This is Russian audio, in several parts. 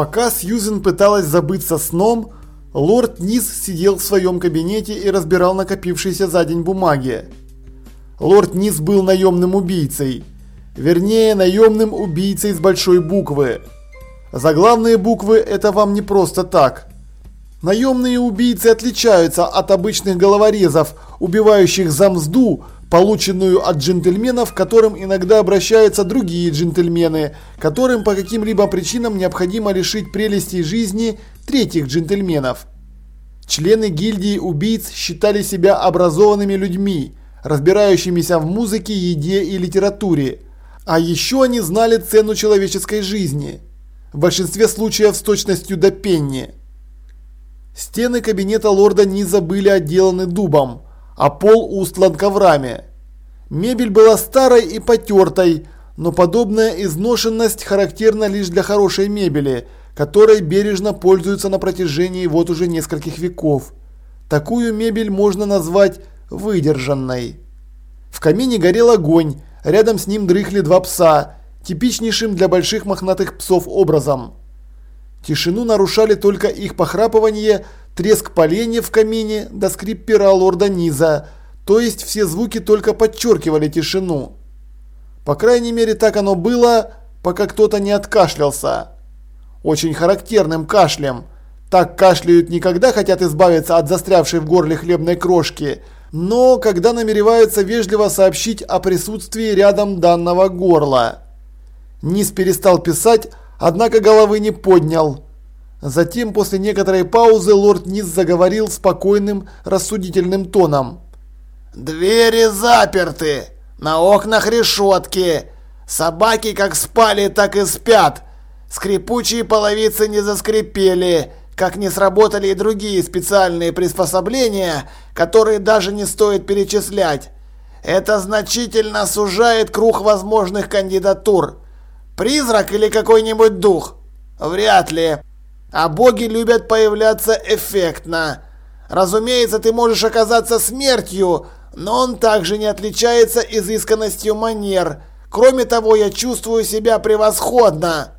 Пока Сьюзен пыталась забыться сном, лорд Низ сидел в своем кабинете и разбирал накопившиеся за день бумаги. Лорд Низ был наемным убийцей. Вернее, наемным убийцей с большой буквы. Заглавные буквы это вам не просто так. Наемные убийцы отличаются от обычных головорезов, убивающих за мзду, полученную от джентльменов, к которым иногда обращаются другие джентльмены, которым по каким-либо причинам необходимо лишить прелестей жизни третьих джентльменов. Члены гильдии убийц считали себя образованными людьми, разбирающимися в музыке, еде и литературе. А еще они знали цену человеческой жизни. В большинстве случаев с точностью до пенни. Стены кабинета лорда Низа были отделаны дубом а пол устлан коврами. Мебель была старой и потертой, но подобная изношенность характерна лишь для хорошей мебели, которой бережно пользуются на протяжении вот уже нескольких веков. Такую мебель можно назвать выдержанной. В камине горел огонь, рядом с ним дрыхли два пса, типичнейшим для больших мохнатых псов образом. Тишину нарушали только их похрапывание треск поленья в камине да скрип пера лорда Низа, то есть все звуки только подчеркивали тишину. По крайней мере так оно было, пока кто-то не откашлялся. Очень характерным кашлем. Так кашляют не когда хотят избавиться от застрявшей в горле хлебной крошки, но когда намереваются вежливо сообщить о присутствии рядом данного горла. Низ перестал писать, однако головы не поднял. Затем, после некоторой паузы, лорд Низ заговорил спокойным, рассудительным тоном. «Двери заперты, на окнах решетки. Собаки как спали, так и спят. Скрипучие половицы не заскрипели, как не сработали и другие специальные приспособления, которые даже не стоит перечислять. Это значительно сужает круг возможных кандидатур. Призрак или какой-нибудь дух? Вряд ли. А боги любят появляться эффектно. Разумеется, ты можешь оказаться смертью, но он также не отличается изысканностью манер. Кроме того, я чувствую себя превосходно.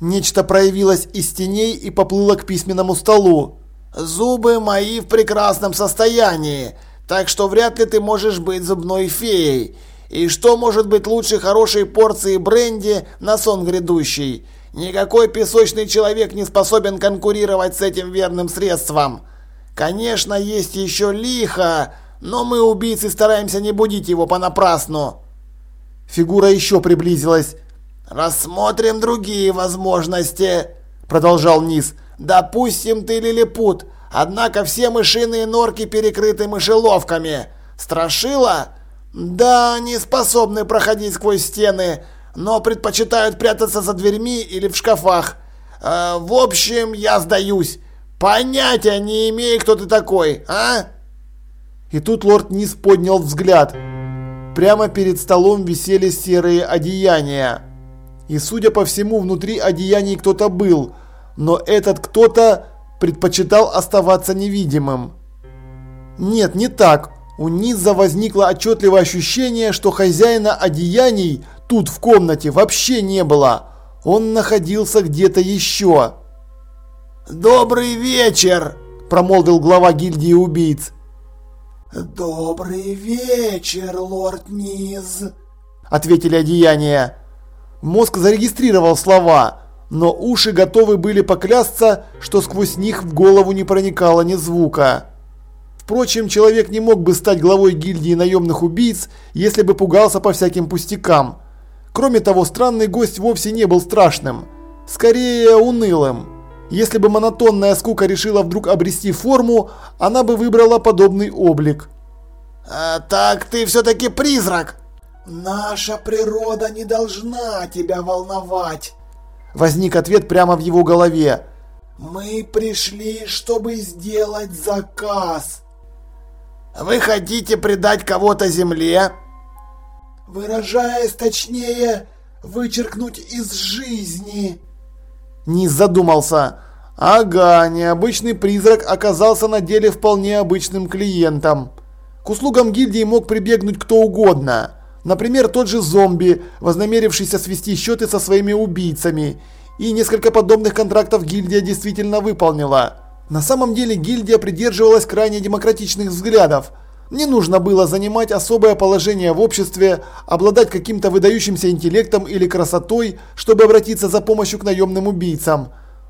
Нечто проявилось из теней и поплыло к письменному столу. Зубы мои в прекрасном состоянии, так что вряд ли ты можешь быть зубной феей. И что может быть лучше хорошей порции бренди на сон грядущий? Никакой песочный человек не способен конкурировать с этим верным средством. Конечно, есть еще лихо, но мы, убийцы, стараемся не будить его понапрасну. Фигура еще приблизилась. «Рассмотрим другие возможности», – продолжал Низ. «Допустим, ты лилипут, однако все мышиные норки перекрыты мышеловками. Страшила? Да, они способны проходить сквозь стены, но предпочитают прятаться за дверьми или в шкафах. Э, в общем, я сдаюсь. Понятия не имею, кто ты такой, а?» И тут лорд Низ поднял взгляд. Прямо перед столом висели серые одеяния. И судя по всему, внутри одеяний кто-то был, но этот кто-то предпочитал оставаться невидимым. Нет, не так. У Низа возникло отчетливое ощущение, что хозяина одеяний тут в комнате вообще не было. Он находился где-то еще. «Добрый вечер!» – промолвил глава гильдии убийц. «Добрый вечер, лорд Низ!» – ответили одеяния. Мозг зарегистрировал слова, но уши готовы были поклясться, что сквозь них в голову не проникало ни звука. Впрочем, человек не мог бы стать главой гильдии наемных убийц, если бы пугался по всяким пустякам. Кроме того, странный гость вовсе не был страшным, скорее унылым. Если бы монотонная скука решила вдруг обрести форму, она бы выбрала подобный облик. А, «Так ты все-таки призрак!» «Наша природа не должна тебя волновать!» Возник ответ прямо в его голове. «Мы пришли, чтобы сделать заказ!» Вы хотите предать кого-то земле? Выражаясь точнее, вычеркнуть из жизни. Не задумался. Ага, необычный призрак оказался на деле вполне обычным клиентом. К услугам гильдии мог прибегнуть кто угодно. Например, тот же зомби, вознамерившийся свести счеты со своими убийцами. И несколько подобных контрактов гильдия действительно выполнила. На самом деле гильдия придерживалась крайне демократичных взглядов. Не нужно было занимать особое положение в обществе, обладать каким-то выдающимся интеллектом или красотой, чтобы обратиться за помощью к наемным убийцам.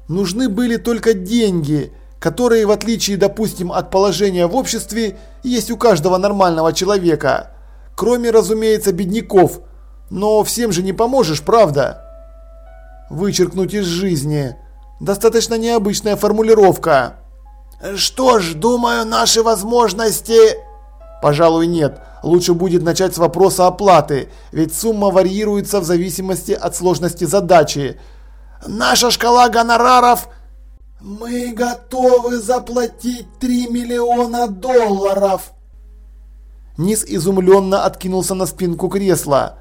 Нужны были только деньги, которые, в отличие, допустим, от положения в обществе, есть у каждого нормального человека. Кроме, разумеется, бедняков. Но всем же не поможешь, правда? Вычеркнуть из жизни. Достаточно необычная формулировка. Что ж, думаю, наши возможности... Пожалуй, нет. Лучше будет начать с вопроса оплаты, ведь сумма варьируется в зависимости от сложности задачи. Наша шкала гонораров... Мы готовы заплатить 3 миллиона долларов. Низ изумленно откинулся на спинку кресла.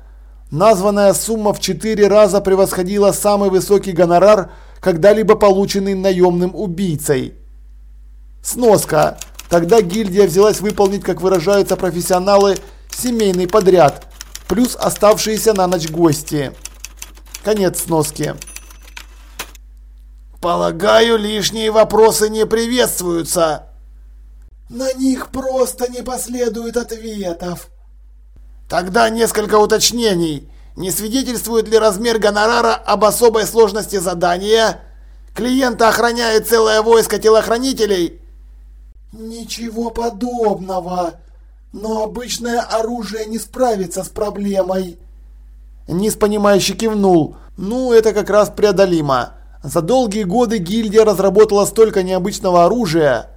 Названная сумма в четыре раза превосходила самый высокий гонорар, когда-либо полученный наемным убийцей. Сноска. Тогда гильдия взялась выполнить, как выражаются профессионалы, семейный подряд, плюс оставшиеся на ночь гости. Конец сноски. Полагаю, лишние вопросы не приветствуются. На них просто не последует ответов. Тогда несколько уточнений. Не свидетельствует ли размер гонорара об особой сложности задания? Клиента охраняет целое войско телохранителей? Ничего подобного. Но обычное оружие не справится с проблемой. Низ понимающе кивнул. Ну, это как раз преодолимо. За долгие годы гильдия разработала столько необычного оружия.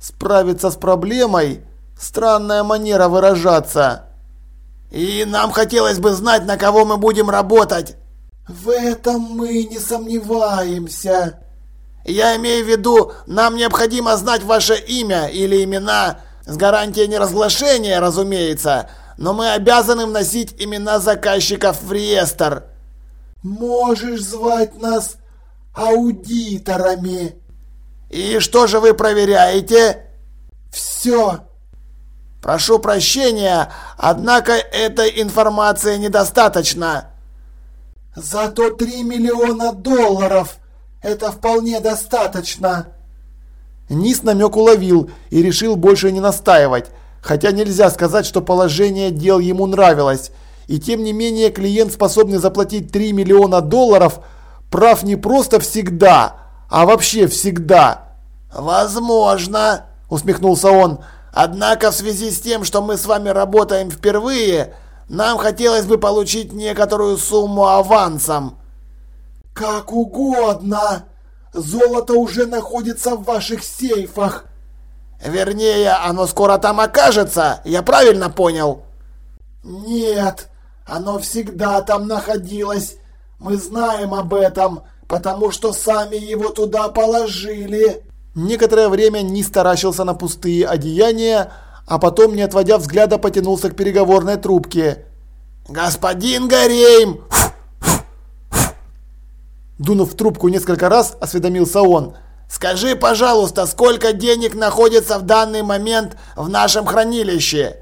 Справиться с проблемой – странная манера выражаться. И нам хотелось бы знать, на кого мы будем работать. В этом мы не сомневаемся. Я имею в виду, нам необходимо знать ваше имя или имена, с гарантией неразглашения, разумеется, но мы обязаны вносить имена заказчиков в реестр. Можешь звать нас аудиторами. И что же вы проверяете? Все. Прошу прощения, однако этой информации недостаточно. Зато 3 миллиона долларов. Это вполне достаточно. Низ намек уловил и решил больше не настаивать, хотя нельзя сказать, что положение дел ему нравилось. И тем не менее клиент, способный заплатить 3 миллиона долларов, прав не просто всегда, а вообще всегда. «Возможно», усмехнулся он, Однако в связи с тем, что мы с вами работаем впервые, нам хотелось бы получить некоторую сумму авансом. Как угодно. Золото уже находится в ваших сейфах. Вернее, оно скоро там окажется, я правильно понял? Нет, оно всегда там находилось. Мы знаем об этом, потому что сами его туда положили. Некоторое время Низ таращился на пустые одеяния, а потом, не отводя взгляда, потянулся к переговорной трубке. «Господин Горейм!» Дунув в трубку несколько раз, осведомился он. «Скажи, пожалуйста, сколько денег находится в данный момент в нашем хранилище?»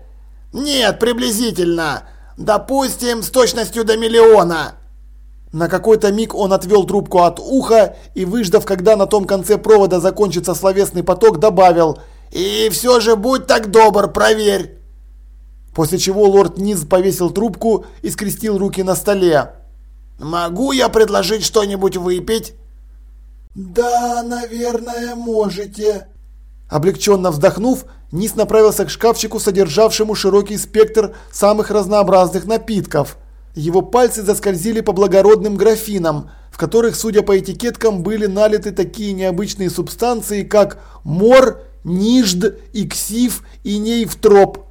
«Нет, приблизительно. Допустим, с точностью до миллиона». На какой-то миг он отвел трубку от уха и, выждав, когда на том конце провода закончится словесный поток, добавил «И все же будь так добр, проверь!» После чего лорд Низ повесил трубку и скрестил руки на столе. «Могу я предложить что-нибудь выпить?» «Да, наверное, можете». Облегченно вздохнув, Низ направился к шкафчику, содержавшему широкий спектр самых разнообразных напитков – его пальцы заскользили по благородным графинам, в которых, судя по этикеткам, были налиты такие необычные субстанции, как мор, нижд, иксив и нейвтроп.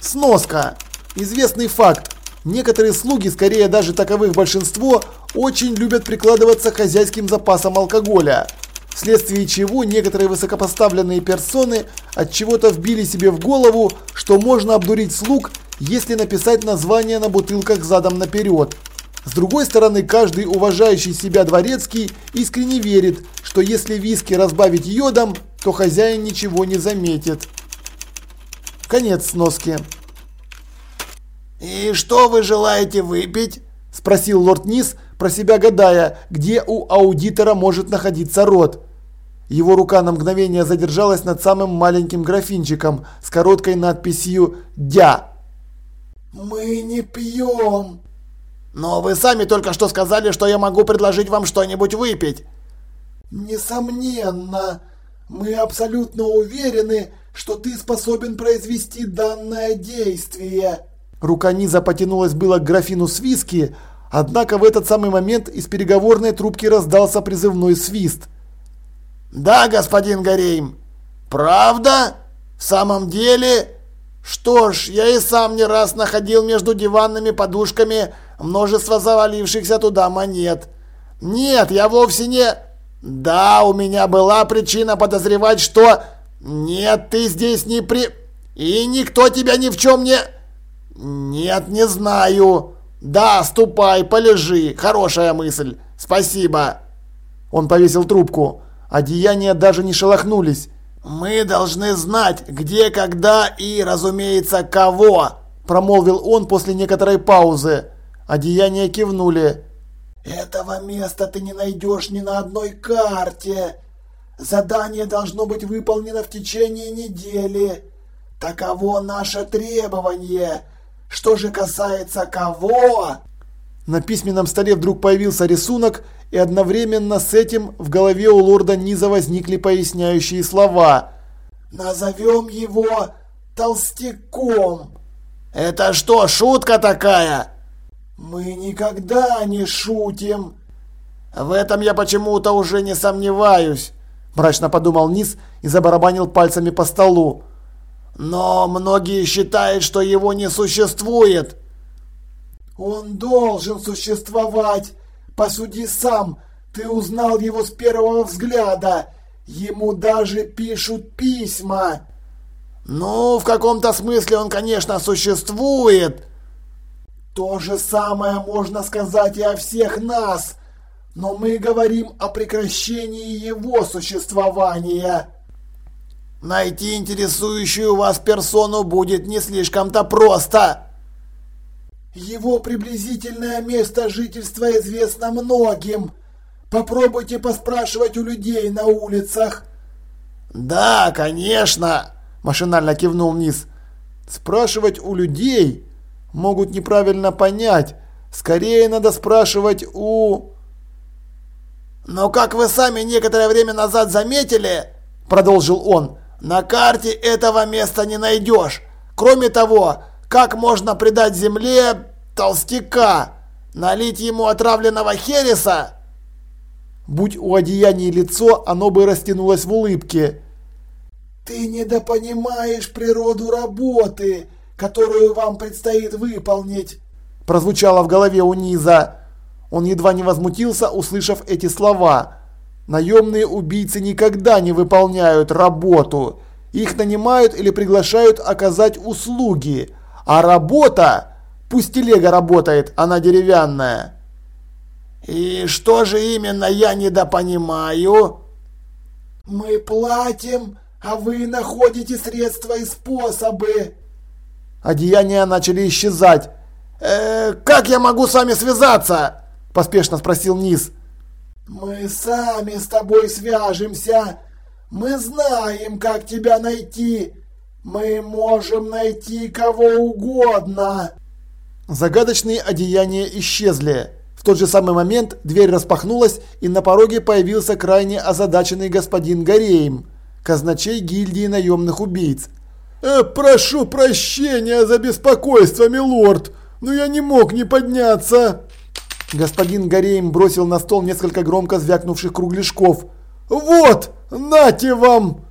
Сноска. Известный факт. Некоторые слуги, скорее даже таковых большинство, очень любят прикладываться к хозяйским запасам алкоголя. Вследствие чего некоторые высокопоставленные персоны от чего-то вбили себе в голову, что можно обдурить слуг если написать название на бутылках задом наперед. С другой стороны, каждый уважающий себя дворецкий искренне верит, что если виски разбавить йодом, то хозяин ничего не заметит. Конец сноски. «И что вы желаете выпить?» – спросил лорд Низ, про себя гадая, где у аудитора может находиться рот. Его рука на мгновение задержалась над самым маленьким графинчиком с короткой надписью «Дя». «Мы не пьем!» «Но вы сами только что сказали, что я могу предложить вам что-нибудь выпить!» «Несомненно! Мы абсолютно уверены, что ты способен произвести данное действие!» Рука Низа потянулась было к графину с виски, однако в этот самый момент из переговорной трубки раздался призывной свист. «Да, господин Горейм. Правда? В самом деле? Что ж, я и сам не раз находил между диванными подушками множество завалившихся туда монет. Нет, я вовсе не... Да, у меня была причина подозревать, что... Нет, ты здесь не при... И никто тебя ни в чем не... Нет, не знаю. Да, ступай, полежи. Хорошая мысль. Спасибо. Он повесил трубку. Одеяния даже не шелохнулись. «Мы должны знать, где, когда и, разумеется, кого!» Промолвил он после некоторой паузы. Одеяния кивнули. «Этого места ты не найдешь ни на одной карте. Задание должно быть выполнено в течение недели. Таково наше требование. Что же касается кого...» На письменном столе вдруг появился рисунок, и одновременно с этим в голове у лорда Низа возникли поясняющие слова. «Назовем его Толстяком». «Это что, шутка такая?» «Мы никогда не шутим». «В этом я почему-то уже не сомневаюсь», – мрачно подумал Низ и забарабанил пальцами по столу. «Но многие считают, что его не существует». «Он должен существовать. Посуди сам. Ты узнал его с первого взгляда. Ему даже пишут письма». «Ну, в каком-то смысле он, конечно, существует». «То же самое можно сказать и о всех нас, но мы говорим о прекращении его существования». «Найти интересующую вас персону будет не слишком-то просто». Его приблизительное место жительства известно многим. Попробуйте поспрашивать у людей на улицах. Да, конечно, машинально кивнул вниз. Спрашивать у людей могут неправильно понять. Скорее надо спрашивать у... Но как вы сами некоторое время назад заметили, продолжил он, на карте этого места не найдешь. Кроме того, как можно предать земле толстяка? Налить ему отравленного хереса? Будь у одеяния лицо, оно бы растянулось в улыбке. Ты недопонимаешь природу работы, которую вам предстоит выполнить. Прозвучало в голове у Низа. Он едва не возмутился, услышав эти слова. Наемные убийцы никогда не выполняют работу. Их нанимают или приглашают оказать услуги. А работа, пусть телега работает, она деревянная. И что же именно я недопонимаю? Мы платим, а вы находите средства и способы. Одеяния начали исчезать. «Э, «Как я могу с вами связаться?» – поспешно спросил Низ. «Мы сами с тобой свяжемся. Мы знаем, как тебя найти. Мы можем найти кого угодно. Загадочные одеяния исчезли. В тот же самый момент дверь распахнулась, и на пороге появился крайне озадаченный господин Гореем, казначей гильдии наемных убийц. «Э, «Прошу прощения за беспокойство, милорд, но я не мог не подняться!» Господин Гореем бросил на стол несколько громко звякнувших кругляшков. «Вот, нате вам!»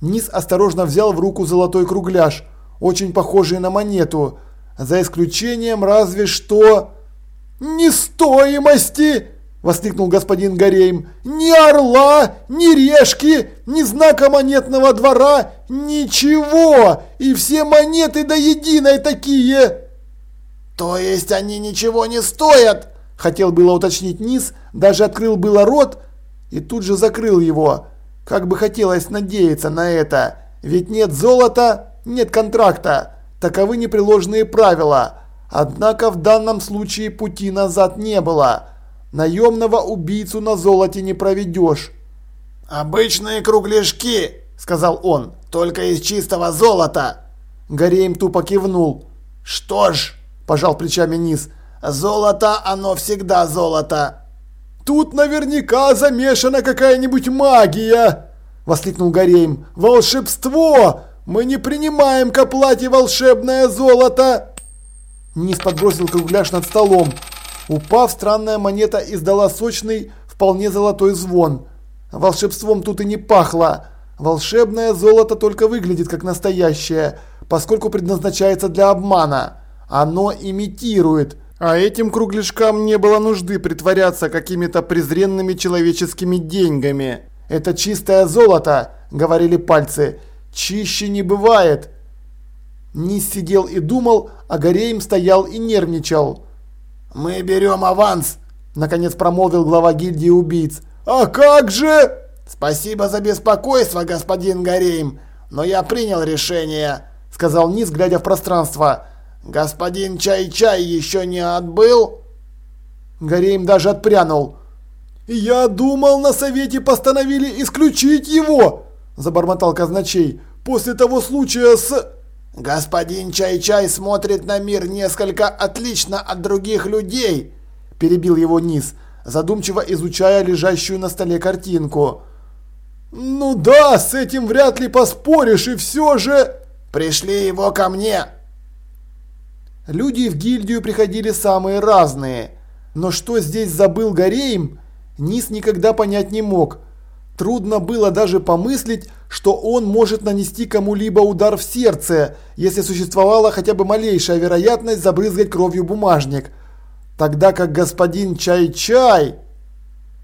Низ осторожно взял в руку золотой кругляш, очень похожий на монету, за исключением разве что... «Ни стоимости!» – воскликнул господин Горейм. «Ни орла, ни решки, ни знака монетного двора, ничего! И все монеты до единой такие!» «То есть они ничего не стоят?» – хотел было уточнить Низ, даже открыл было рот и тут же закрыл его. Как бы хотелось надеяться на это, ведь нет золота, нет контракта, таковы непреложные правила. Однако в данном случае пути назад не было. Наемного убийцу на золоте не проведешь. «Обычные кругляшки», — сказал он, — «только из чистого золота». Гареем тупо кивнул. «Что ж», — пожал плечами Низ, — «золото, оно всегда золото». «Тут наверняка замешана какая-нибудь магия!» – воскликнул Гарейм. «Волшебство! Мы не принимаем к оплате волшебное золото!» Низ подбросил кругляш над столом. Упав, странная монета издала сочный, вполне золотой звон. Волшебством тут и не пахло. Волшебное золото только выглядит как настоящее, поскольку предназначается для обмана. Оно имитирует – а этим кругляшкам не было нужды притворяться какими-то презренными человеческими деньгами. «Это чистое золото», — говорили пальцы. «Чище не бывает». Низ сидел и думал, а Гореем стоял и нервничал. «Мы берем аванс», — наконец промолвил глава гильдии убийц. «А как же?» «Спасибо за беспокойство, господин Гореем, но я принял решение», — сказал Низ, глядя в пространство. «Господин Чай-Чай еще не отбыл?» Гореем даже отпрянул. «Я думал, на совете постановили исключить его!» – забормотал казначей. «После того случая с...» «Господин Чай-Чай смотрит на мир несколько отлично от других людей!» – перебил его Низ, задумчиво изучая лежащую на столе картинку. «Ну да, с этим вряд ли поспоришь, и все же...» «Пришли его ко мне!» Люди в гильдию приходили самые разные. Но что здесь забыл Гореем, Низ никогда понять не мог. Трудно было даже помыслить, что он может нанести кому-либо удар в сердце, если существовала хотя бы малейшая вероятность забрызгать кровью бумажник. Тогда как господин Чай-Чай...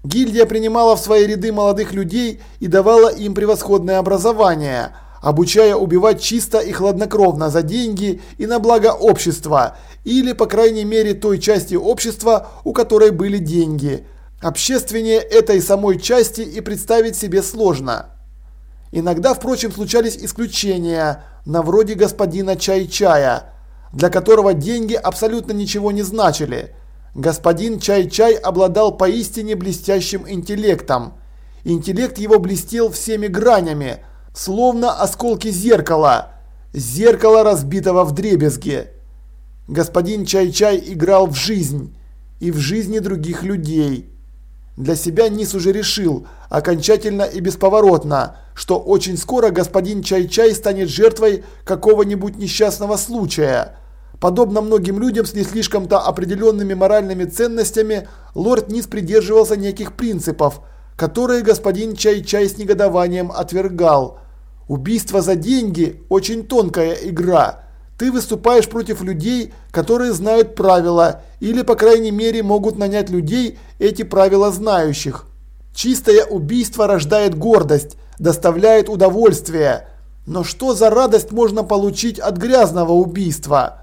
Гильдия принимала в свои ряды молодых людей и давала им превосходное образование – обучая убивать чисто и хладнокровно за деньги и на благо общества, или, по крайней мере, той части общества, у которой были деньги. Общественнее этой самой части и представить себе сложно. Иногда, впрочем, случались исключения, на вроде господина Чай-Чая, для которого деньги абсолютно ничего не значили. Господин Чай-Чай обладал поистине блестящим интеллектом. Интеллект его блестел всеми гранями – словно осколки зеркала, зеркало разбитого в дребезге. Господин Чай-Чай играл в жизнь и в жизни других людей. Для себя Нис уже решил, окончательно и бесповоротно, что очень скоро господин Чай-Чай станет жертвой какого-нибудь несчастного случая. Подобно многим людям с не слишком-то определенными моральными ценностями, лорд Нис придерживался неких принципов, которые господин Чай-Чай с негодованием отвергал. Убийство за деньги – очень тонкая игра. Ты выступаешь против людей, которые знают правила, или по крайней мере могут нанять людей, эти правила знающих. Чистое убийство рождает гордость, доставляет удовольствие. Но что за радость можно получить от грязного убийства?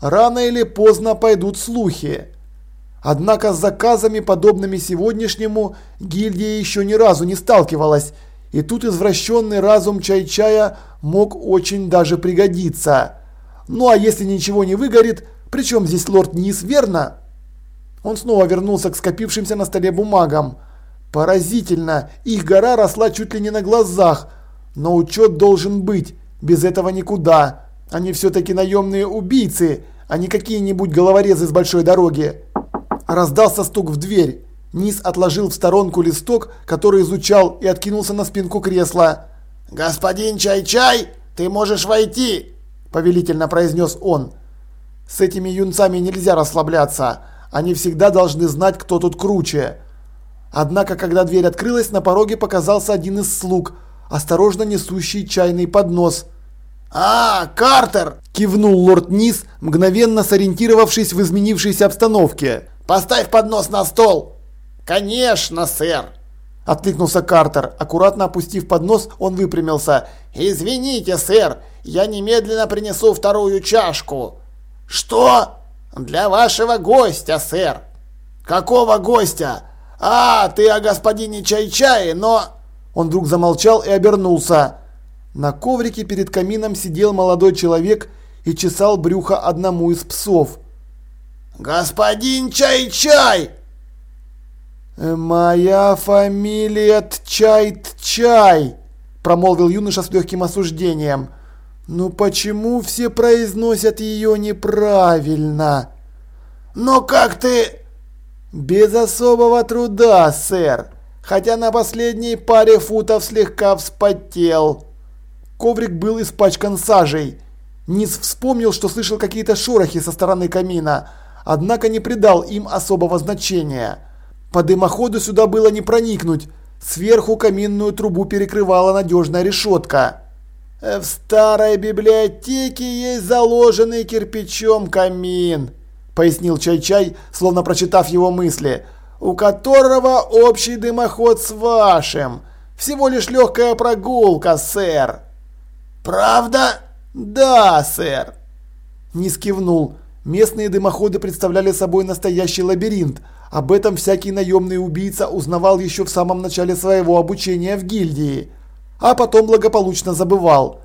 Рано или поздно пойдут слухи. Однако с заказами, подобными сегодняшнему, гильдия еще ни разу не сталкивалась, и тут извращенный разум Чай-Чая мог очень даже пригодиться. Ну а если ничего не выгорит, причем здесь лорд Низ, верно? Он снова вернулся к скопившимся на столе бумагам. Поразительно, их гора росла чуть ли не на глазах, но учет должен быть, без этого никуда. Они все-таки наемные убийцы, а не какие-нибудь головорезы с большой дороги. Раздался стук в дверь. Низ отложил в сторонку листок, который изучал, и откинулся на спинку кресла. «Господин Чай-Чай, ты можешь войти!» – повелительно произнес он. «С этими юнцами нельзя расслабляться. Они всегда должны знать, кто тут круче». Однако, когда дверь открылась, на пороге показался один из слуг, осторожно несущий чайный поднос. «А, Картер!» – кивнул лорд Низ, мгновенно сориентировавшись в изменившейся обстановке. Поставь поднос на стол!» «Конечно, сэр!» Откликнулся Картер. Аккуратно опустив поднос, он выпрямился. «Извините, сэр, я немедленно принесу вторую чашку». «Что?» «Для вашего гостя, сэр». «Какого гостя?» «А, ты о господине Чай-Чае, но...» Он вдруг замолчал и обернулся. На коврике перед камином сидел молодой человек и чесал брюхо одному из псов. «Господин Чай-Чай!» «Моя фамилия Тчай-Тчай», – промолвил юноша с легким осуждением. «Ну почему все произносят ее неправильно?» «Но как ты...» «Без особого труда, сэр, хотя на последней паре футов слегка вспотел». Коврик был испачкан сажей. Низ вспомнил, что слышал какие-то шорохи со стороны камина, однако не придал им особого значения. По дымоходу сюда было не проникнуть, сверху каминную трубу перекрывала надежная решетка. «В старой библиотеке есть заложенный кирпичом камин», – пояснил Чай-Чай, словно прочитав его мысли, – «у которого общий дымоход с вашим. Всего лишь легкая прогулка, сэр». «Правда?» «Да, сэр!» Низ кивнул. Местные дымоходы представляли собой настоящий лабиринт. Об этом всякий наемный убийца узнавал еще в самом начале своего обучения в гильдии. А потом благополучно забывал.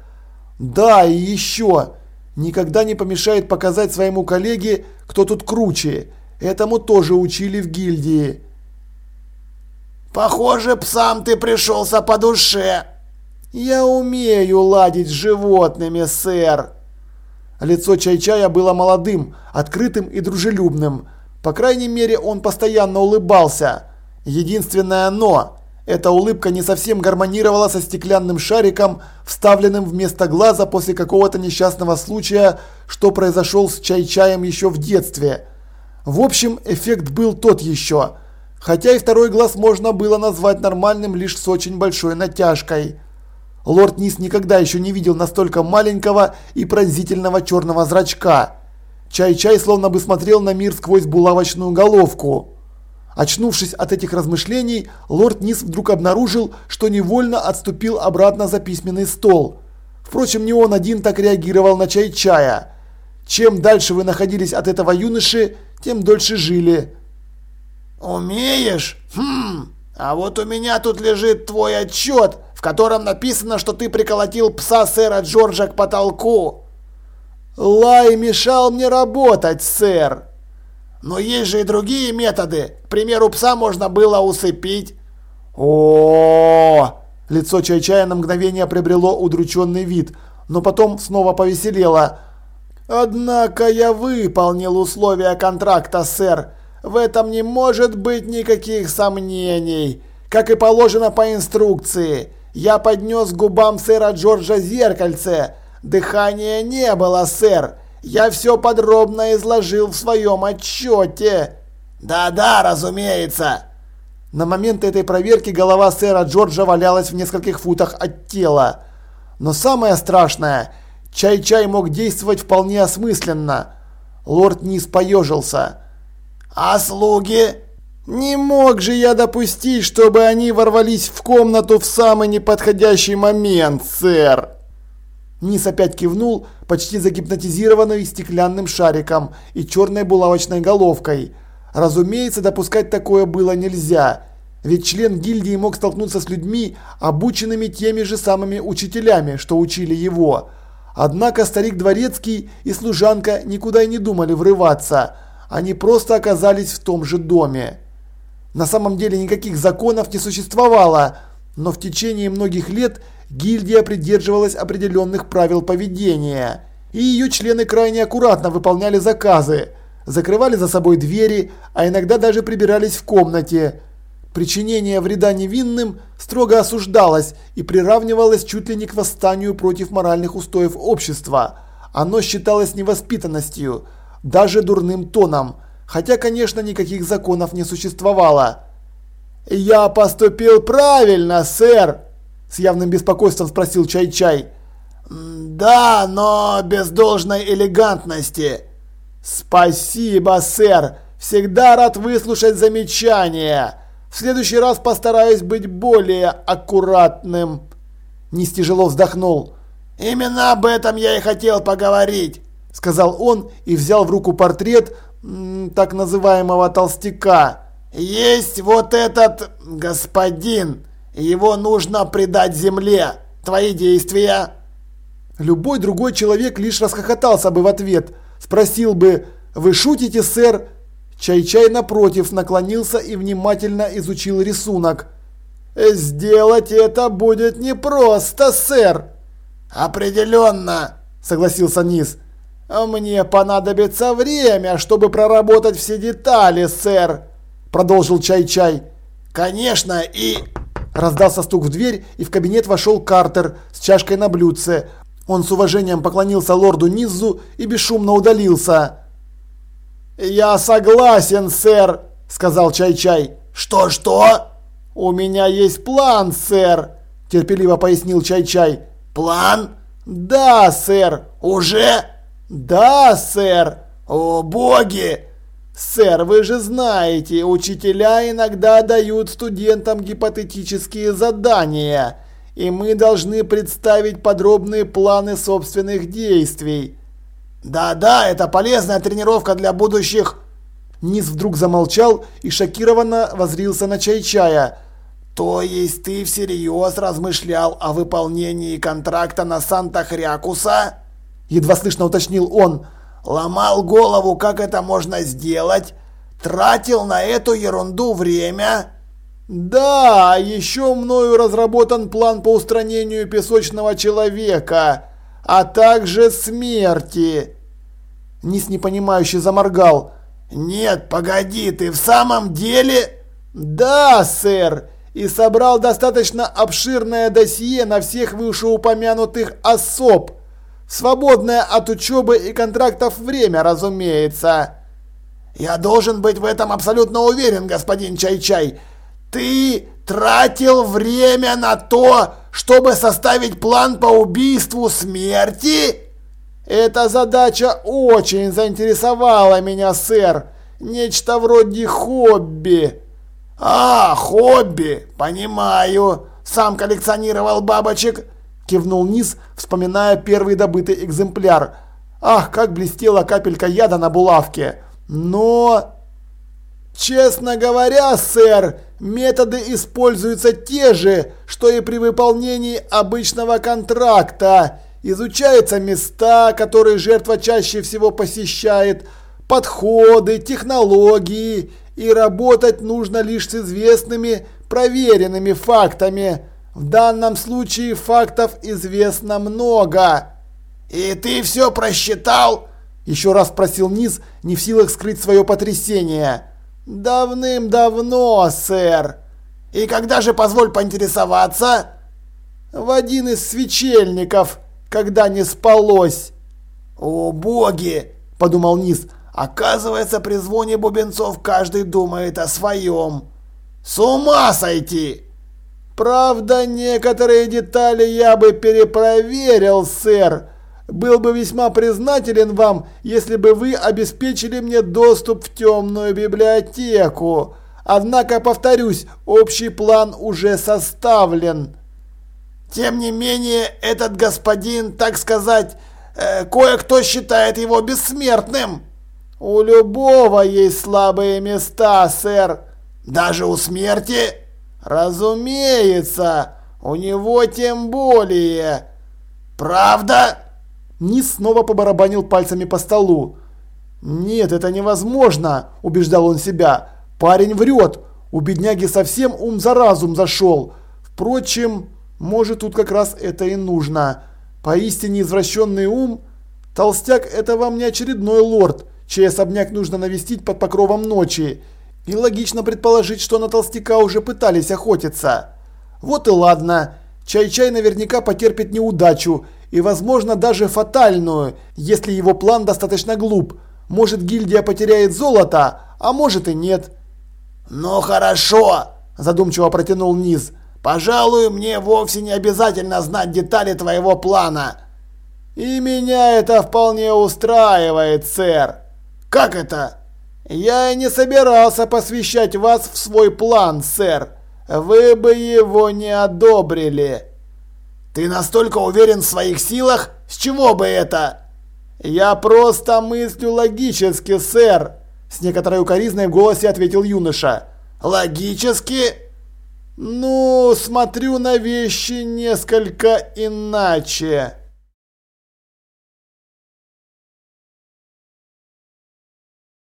Да, и еще. Никогда не помешает показать своему коллеге, кто тут круче. Этому тоже учили в гильдии. «Похоже, псам ты пришелся по душе», «Я умею ладить с животными, сэр!» Лицо Чай-Чая было молодым, открытым и дружелюбным. По крайней мере, он постоянно улыбался. Единственное «но» – эта улыбка не совсем гармонировала со стеклянным шариком, вставленным вместо глаза после какого-то несчастного случая, что произошел с Чай-Чаем еще в детстве. В общем, эффект был тот еще. Хотя и второй глаз можно было назвать нормальным лишь с очень большой натяжкой. Лорд Низ никогда еще не видел настолько маленького и пронзительного черного зрачка. Чай-чай словно бы смотрел на мир сквозь булавочную головку. Очнувшись от этих размышлений, лорд Низ вдруг обнаружил, что невольно отступил обратно за письменный стол. Впрочем, не он один так реагировал на чай-чая. Чем дальше вы находились от этого юноши, тем дольше жили. «Умеешь? Хм, а вот у меня тут лежит твой отчет, в котором написано, что ты приколотил пса сэра Джорджа к потолку. Лай мешал мне работать, сэр. Но есть же и другие методы. К примеру, пса можно было усыпить. О, -о, -о, Лицо Чай-Чая на мгновение приобрело удрученный вид, но потом снова повеселело. «Однако я выполнил условия контракта, сэр. В этом не может быть никаких сомнений. Как и положено по инструкции. Я поднес губам сэра Джорджа зеркальце. Дыхания не было, сэр. Я все подробно изложил в своем отчете. Да-да, разумеется. На момент этой проверки голова сэра Джорджа валялась в нескольких футах от тела. Но самое страшное, Чай-Чай мог действовать вполне осмысленно. Лорд Низ поежился. «А слуги?» Не мог же я допустить, чтобы они ворвались в комнату в самый неподходящий момент, сэр. Низ опять кивнул, почти загипнотизированный стеклянным шариком и черной булавочной головкой. Разумеется, допускать такое было нельзя, ведь член гильдии мог столкнуться с людьми, обученными теми же самыми учителями, что учили его. Однако старик Дворецкий и служанка никуда и не думали врываться, они просто оказались в том же доме. На самом деле никаких законов не существовало, но в течение многих лет гильдия придерживалась определенных правил поведения, и ее члены крайне аккуратно выполняли заказы, закрывали за собой двери, а иногда даже прибирались в комнате. Причинение вреда невинным строго осуждалось и приравнивалось чуть ли не к восстанию против моральных устоев общества. Оно считалось невоспитанностью, даже дурным тоном – хотя, конечно, никаких законов не существовало. «Я поступил правильно, сэр!» – с явным беспокойством спросил Чай-Чай. «Да, но без должной элегантности». «Спасибо, сэр! Всегда рад выслушать замечания. В следующий раз постараюсь быть более аккуратным». Низ тяжело вздохнул. «Именно об этом я и хотел поговорить», – сказал он и взял в руку портрет, так называемого толстяка. Есть вот этот господин. Его нужно предать земле. Твои действия? Любой другой человек лишь расхохотался бы в ответ. Спросил бы, вы шутите, сэр? Чай-чай напротив наклонился и внимательно изучил рисунок. «Сделать это будет непросто, сэр!» «Определенно!» – согласился Низ. «Мне понадобится время, чтобы проработать все детали, сэр!» – продолжил Чай-чай. «Конечно, и...» Раздался стук в дверь, и в кабинет вошел Картер с чашкой на блюдце. Он с уважением поклонился лорду Низу и бесшумно удалился. «Я согласен, сэр», — сказал Чай-Чай. «Что-что?» «У меня есть план, сэр», — терпеливо пояснил Чай-Чай. «План?» «Да, сэр». «Уже?» «Да, сэр». «О, боги!» «Сэр, вы же знаете, учителя иногда дают студентам гипотетические задания, и мы должны представить подробные планы собственных действий». «Да-да, это полезная тренировка для будущих...» Низ вдруг замолчал и шокированно возрился на чай-чая. «То есть ты всерьез размышлял о выполнении контракта на Санта-Хрякуса?» Едва слышно уточнил он. Ломал голову, как это можно сделать? Тратил на эту ерунду время? Да, еще мною разработан план по устранению песочного человека, а также смерти. Низ непонимающе заморгал. Нет, погоди, ты в самом деле? Да, сэр, и собрал достаточно обширное досье на всех вышеупомянутых особ. Свободное от учебы и контрактов время, разумеется. Я должен быть в этом абсолютно уверен, господин Чай-Чай. Ты тратил время на то, чтобы составить план по убийству смерти? Эта задача очень заинтересовала меня, сэр. Нечто вроде хобби. А, хобби, понимаю. Сам коллекционировал бабочек. Кивнул Низ, вспоминая первый добытый экземпляр. Ах, как блестела капелька яда на булавке. Но... Честно говоря, сэр, методы используются те же, что и при выполнении обычного контракта. Изучаются места, которые жертва чаще всего посещает, подходы, технологии, и работать нужно лишь с известными, проверенными фактами. В данном случае фактов известно много. И ты все просчитал? Еще раз спросил Низ, не в силах скрыть свое потрясение. Давным-давно, сэр. И когда же, позволь поинтересоваться? В один из свечельников, когда не спалось. О боги, подумал Низ. Оказывается, при звоне бубенцов каждый думает о своем. С ума сойти! Правда, некоторые детали я бы перепроверил, сэр. Был бы весьма признателен вам, если бы вы обеспечили мне доступ в темную библиотеку. Однако, повторюсь, общий план уже составлен. Тем не менее, этот господин, так сказать, э, кое-кто считает его бессмертным. У любого есть слабые места, сэр. Даже у смерти? «Разумеется! У него тем более!» «Правда?» Низ снова побарабанил пальцами по столу. «Нет, это невозможно!» – убеждал он себя. «Парень врет! У бедняги совсем ум за разум зашел! Впрочем, может тут как раз это и нужно. Поистине извращенный ум? Толстяк – это вам не очередной лорд, чей особняк нужно навестить под покровом ночи. И логично предположить, что на толстяка уже пытались охотиться. Вот и ладно. Чай-чай наверняка потерпит неудачу, и возможно даже фатальную, если его план достаточно глуп. Может гильдия потеряет золото, а может и нет. «Ну хорошо», – задумчиво протянул Низ. «Пожалуй, мне вовсе не обязательно знать детали твоего плана». «И меня это вполне устраивает, сэр». «Как это?» «Я и не собирался посвящать вас в свой план, сэр. Вы бы его не одобрили». «Ты настолько уверен в своих силах? С чего бы это?» «Я просто мыслю логически, сэр», – с некоторой укоризной в голосе ответил юноша. «Логически?» «Ну, смотрю на вещи несколько иначе».